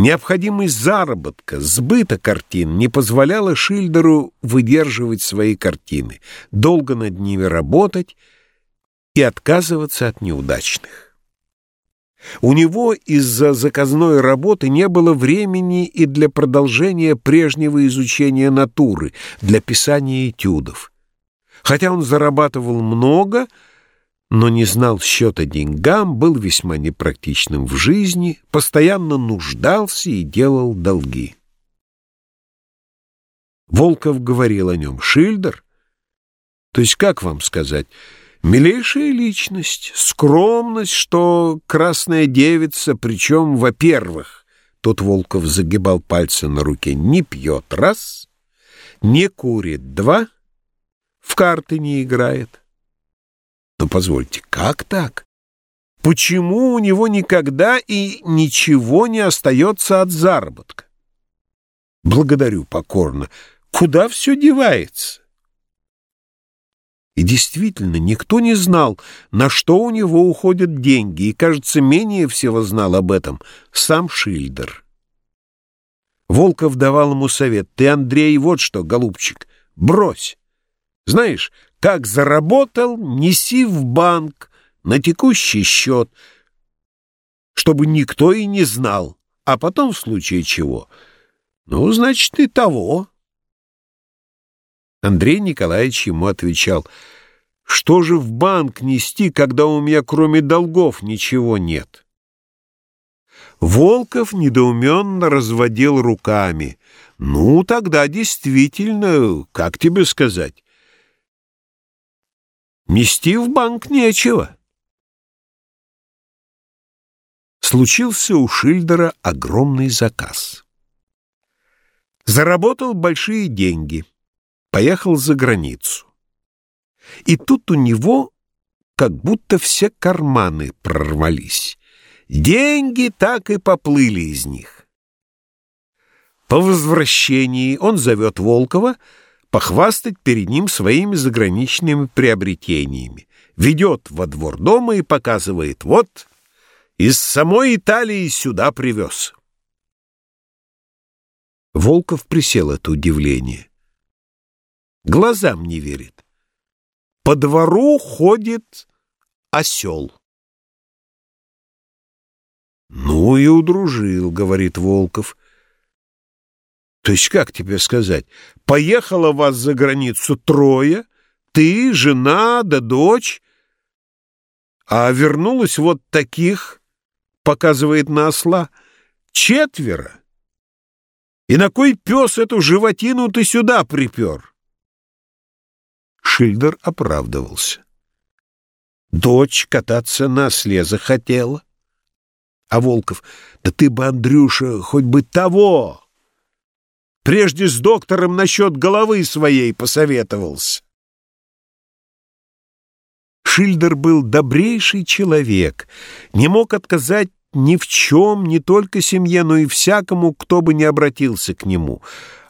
Необходимость заработка, сбыта картин не позволяла Шильдеру выдерживать свои картины, долго над ними работать и отказываться от неудачных. У него из-за заказной работы не было времени и для продолжения прежнего изучения натуры, для писания этюдов. Хотя он зарабатывал много – но не знал счета деньгам, был весьма непрактичным в жизни, постоянно нуждался и делал долги. Волков говорил о нем «Шильдер?» То есть, как вам сказать, милейшая личность, скромность, что красная девица, причем, во-первых, тот Волков загибал пальцы на руке, не пьет, раз, не курит, два, в карты не играет. Но позвольте, как так? Почему у него никогда и ничего не остается от заработка? Благодарю покорно. Куда все девается? И действительно, никто не знал, на что у него уходят деньги, и, кажется, менее всего знал об этом сам Шильдер. Волков давал ему совет. «Ты, Андрей, вот что, голубчик, брось. Знаешь, как заработал, неси в банк на текущий счет, чтобы никто и не знал, а потом в случае чего. Ну, значит, и того. Андрей Николаевич ему отвечал, что же в банк нести, когда у меня кроме долгов ничего нет? Волков недоуменно разводил руками. Ну, тогда действительно, как тебе сказать, Нести в банк нечего. Случился у Шильдера огромный заказ. Заработал большие деньги, поехал за границу. И тут у него как будто все карманы прорвались. Деньги так и поплыли из них. По возвращении он зовет Волкова, похвастать перед ним своими заграничными приобретениями. Ведет во двор дома и показывает, вот, из самой Италии сюда привез. Волков присел от удивления. Глазам не верит. По двору ходит осел. «Ну и удружил», — говорит Волков. То есть, как тебе сказать, поехало вас за границу трое, ты, жена да дочь, а вернулось вот таких, показывает на осла, четверо. И на кой пес эту животину ты сюда припер? Шильдер оправдывался. Дочь кататься на осле захотела. А Волков, да ты бы, Андрюша, хоть бы того, Прежде с доктором насчет головы своей посоветовался. Шильдер был добрейший человек, не мог отказать ни в чем, не только семье, но и всякому, кто бы не обратился к нему.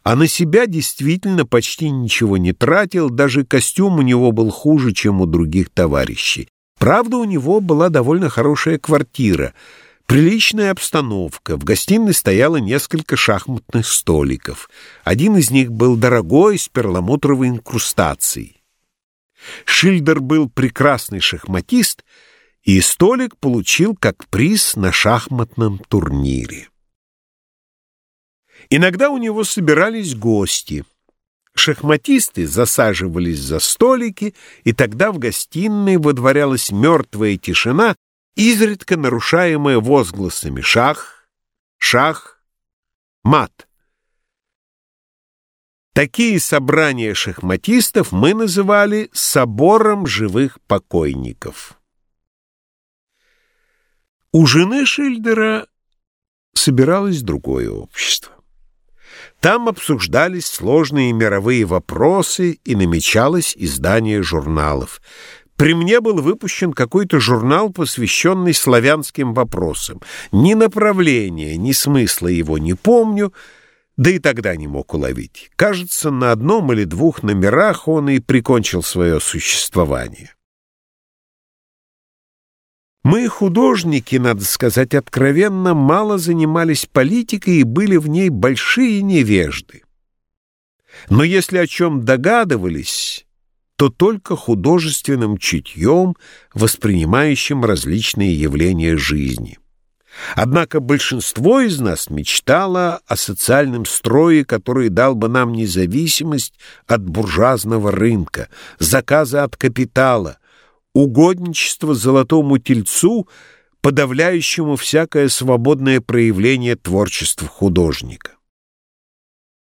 А на себя действительно почти ничего не тратил, даже костюм у него был хуже, чем у других товарищей. Правда, у него была довольно хорошая квартира — Приличная обстановка. В гостиной стояло несколько шахматных столиков. Один из них был дорогой, с перламутровой инкрустацией. Шильдер был прекрасный шахматист, и столик получил как приз на шахматном турнире. Иногда у него собирались гости. Шахматисты засаживались за столики, и тогда в гостиной водворялась мертвая тишина, изредка нарушаемое возгласами «шах», «шах», «мат». Такие собрания шахматистов мы называли «собором живых покойников». У жены Шильдера собиралось другое общество. Там обсуждались сложные мировые вопросы и намечалось издание журналов. При мне был выпущен какой-то журнал, посвященный славянским вопросам. Ни направления, ни смысла его не помню, да и тогда не мог уловить. Кажется, на одном или двух номерах он и прикончил свое существование. Мы, художники, надо сказать откровенно, мало занимались политикой и были в ней большие невежды. Но если о чем догадывались, то только художественным чутьем, воспринимающим различные явления жизни. Однако большинство из нас мечтало о социальном строе, который дал бы нам независимость от буржуазного рынка, заказа от капитала, угодничество золотому тельцу, подавляющему всякое свободное проявление творчества художника.